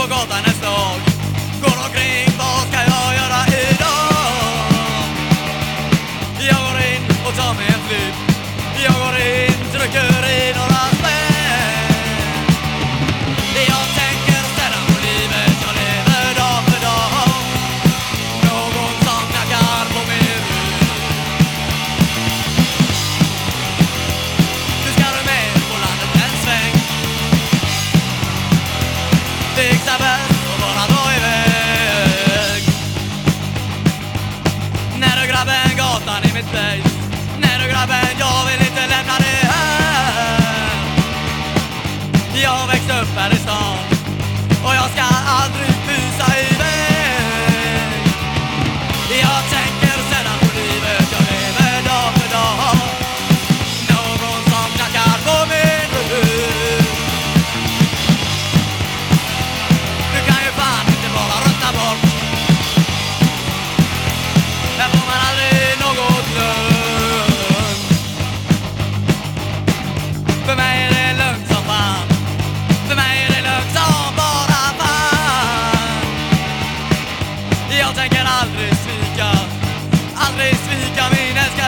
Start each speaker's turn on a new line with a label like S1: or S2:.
S1: på gatan en stag Går omkring, vad ska jag göra idag? Jag går in och tar mig en flytt Jag går in things I've Jag tänker aldrig svika, aldrig svika min älskade